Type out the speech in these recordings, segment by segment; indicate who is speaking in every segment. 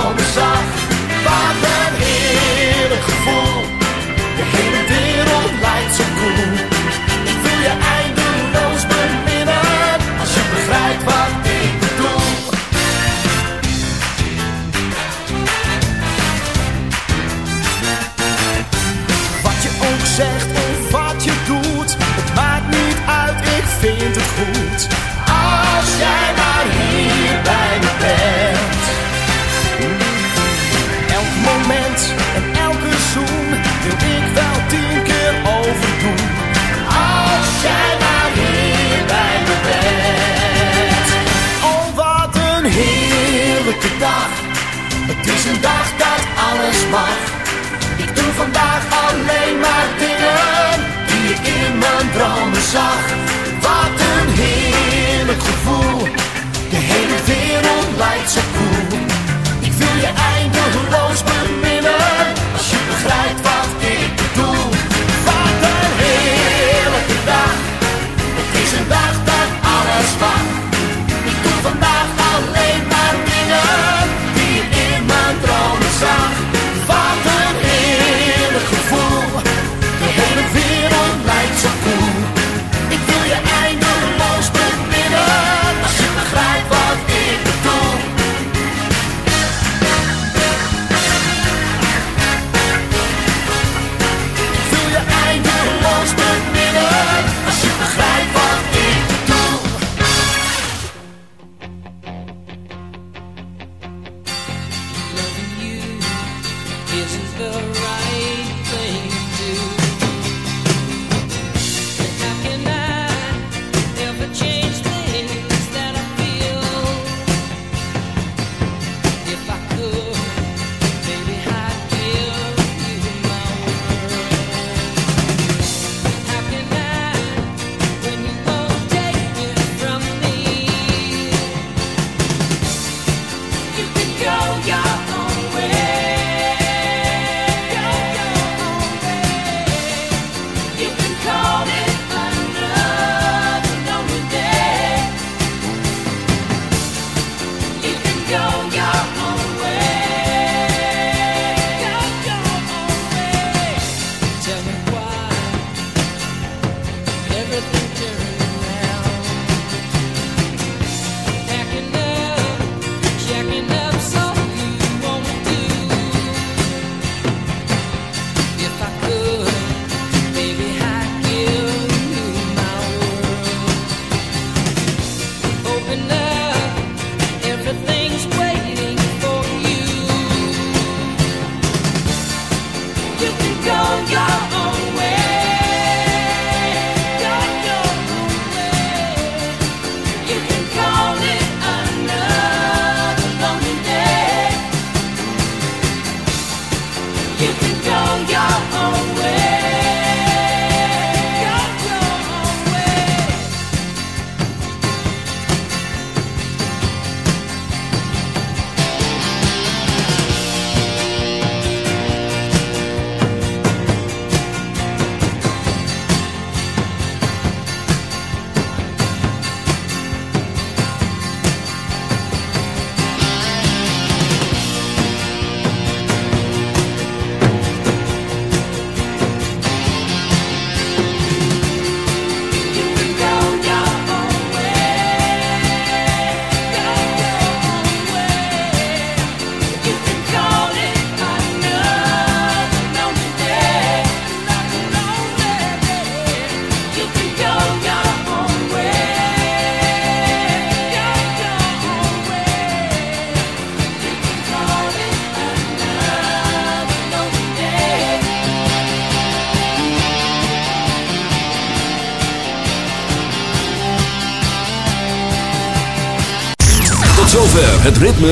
Speaker 1: on the
Speaker 2: side.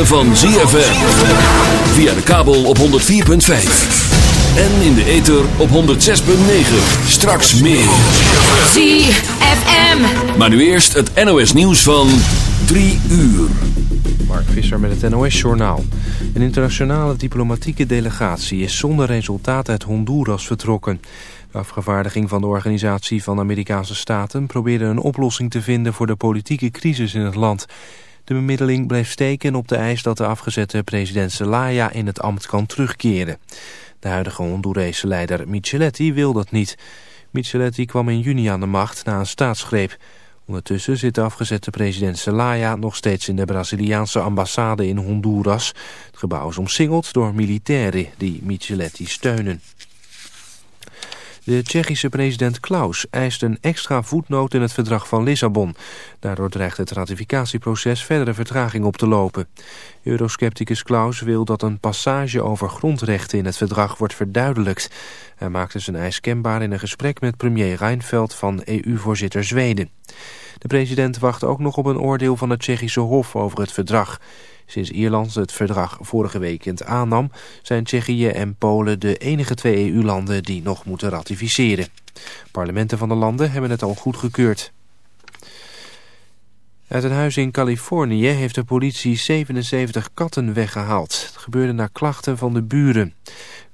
Speaker 2: van ZFM. Via de kabel op 104.5. En in de ether op 106.9. Straks meer.
Speaker 3: ZFM.
Speaker 2: Maar nu eerst het NOS nieuws van 3 uur.
Speaker 4: Mark Visser met het NOS Journaal. Een internationale diplomatieke delegatie is zonder resultaat uit Honduras vertrokken. De afgevaardiging van de Organisatie van Amerikaanse Staten probeerde een oplossing te vinden voor de politieke crisis in het land. De bemiddeling bleef steken op de eis dat de afgezette president Zelaya in het ambt kan terugkeren. De huidige Hondurese leider Micheletti wil dat niet. Micheletti kwam in juni aan de macht na een staatsgreep. Ondertussen zit de afgezette president Zelaya nog steeds in de Braziliaanse ambassade in Honduras. Het gebouw is omsingeld door militairen die Micheletti steunen. De Tsjechische president Klaus eist een extra voetnoot in het verdrag van Lissabon. Daardoor dreigt het ratificatieproces verdere vertraging op te lopen. Euroscepticus Klaus wil dat een passage over grondrechten in het verdrag wordt verduidelijkt. Hij maakte zijn eis kenbaar in een gesprek met premier Reinfeldt van EU-voorzitter Zweden. De president wacht ook nog op een oordeel van het Tsjechische Hof over het verdrag. Sinds Ierland het verdrag vorige weekend aannam... zijn Tsjechië en Polen de enige twee EU-landen die nog moeten ratificeren. Parlementen van de landen hebben het al goedgekeurd. Uit een huis in Californië heeft de politie 77 katten weggehaald. Het gebeurde na klachten van de buren.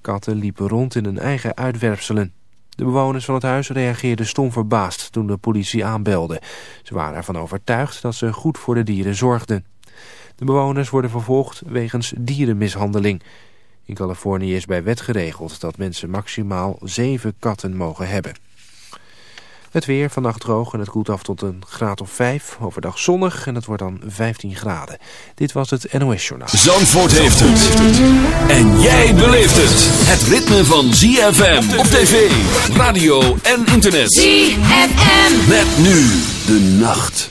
Speaker 4: Katten liepen rond in hun eigen uitwerpselen. De bewoners van het huis reageerden stom verbaasd toen de politie aanbelde. Ze waren ervan overtuigd dat ze goed voor de dieren zorgden. De bewoners worden vervolgd wegens dierenmishandeling. In Californië is bij wet geregeld dat mensen maximaal zeven katten mogen hebben. Het weer vannacht droog en het koelt af tot een graad of 5. Overdag zonnig en het wordt dan 15 graden. Dit was het NOS Journaal.
Speaker 2: Zandvoort heeft het. En jij beleeft het. Het ritme van ZFM op tv, radio en internet.
Speaker 1: ZFM.
Speaker 2: Met nu de nacht.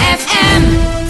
Speaker 5: ZFM.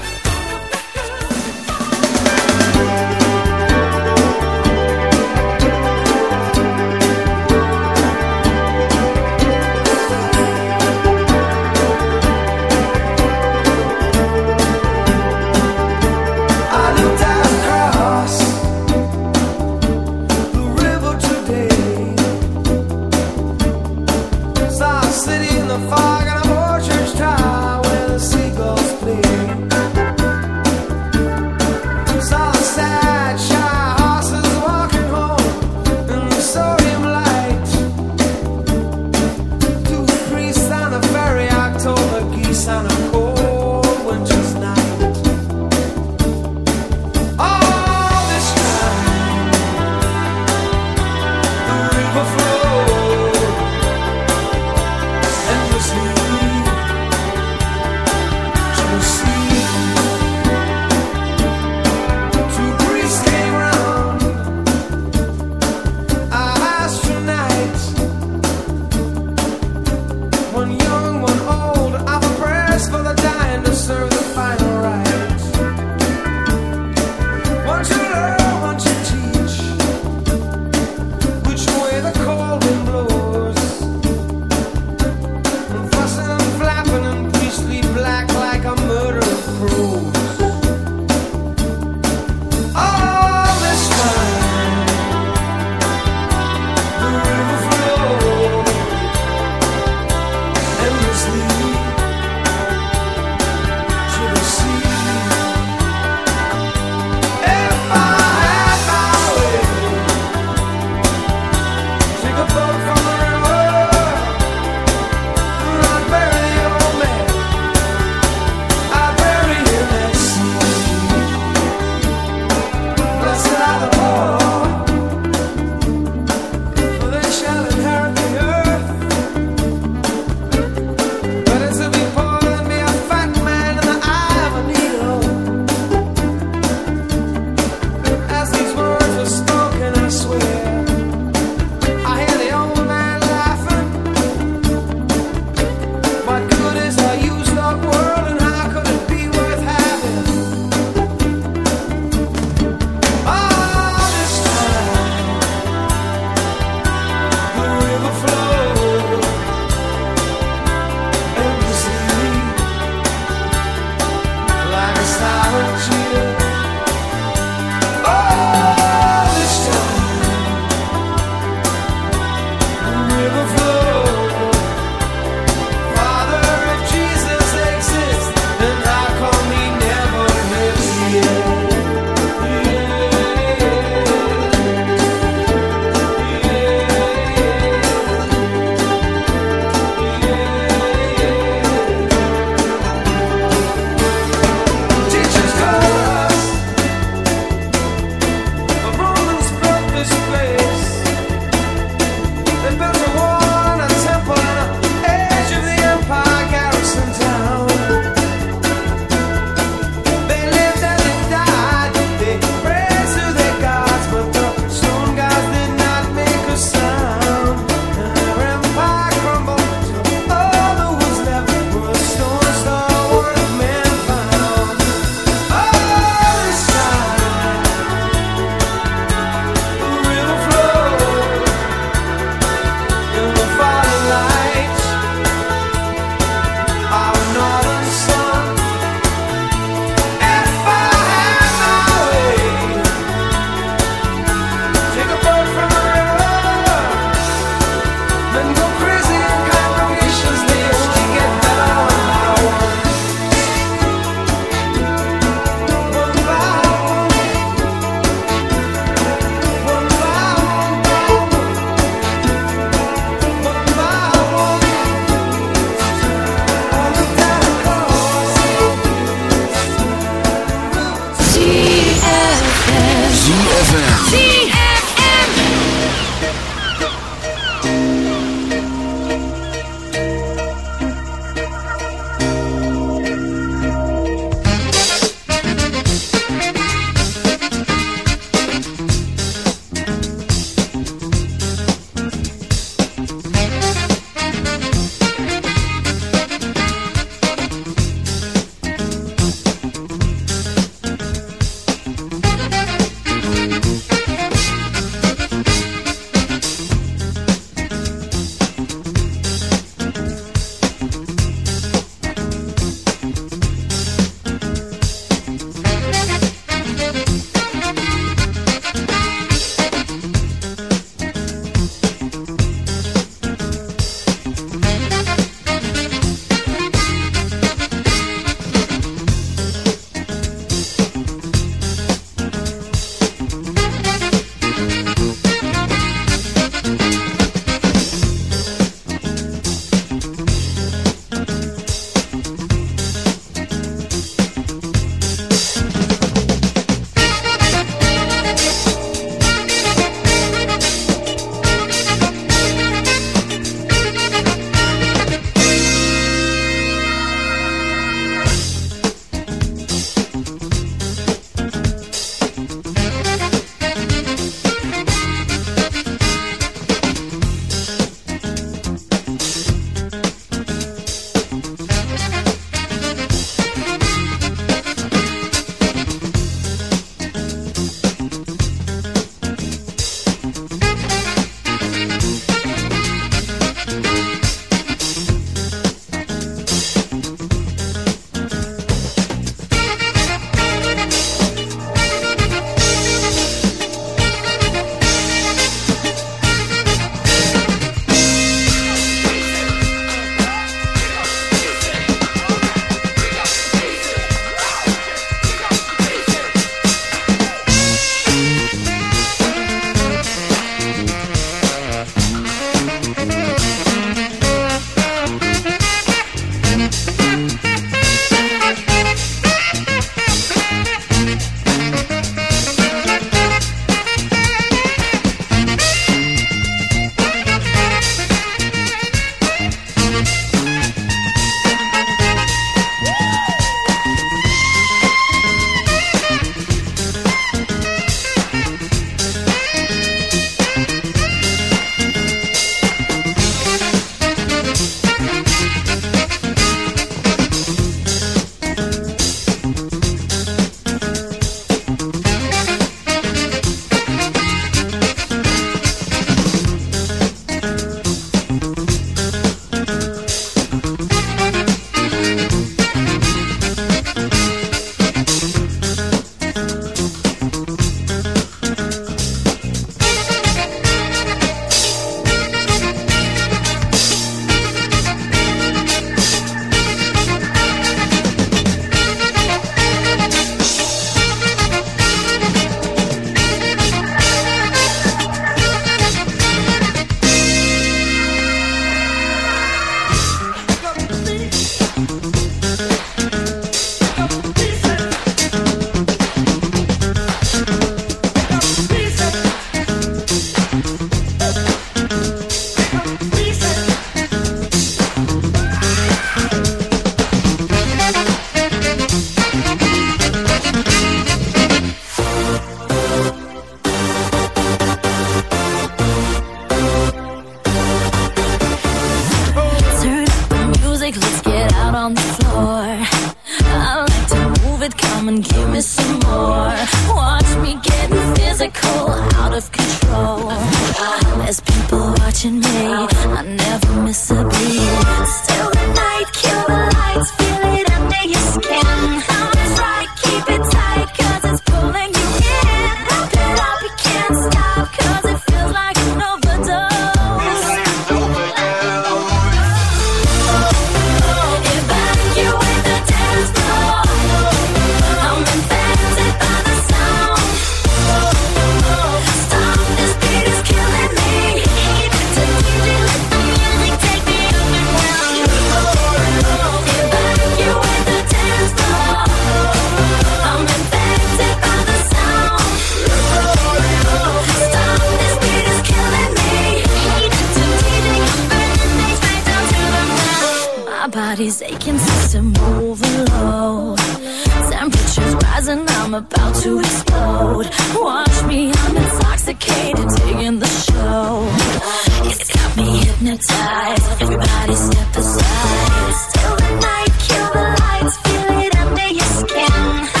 Speaker 6: Step aside. Till the night, kill the lights, feel it under your skin.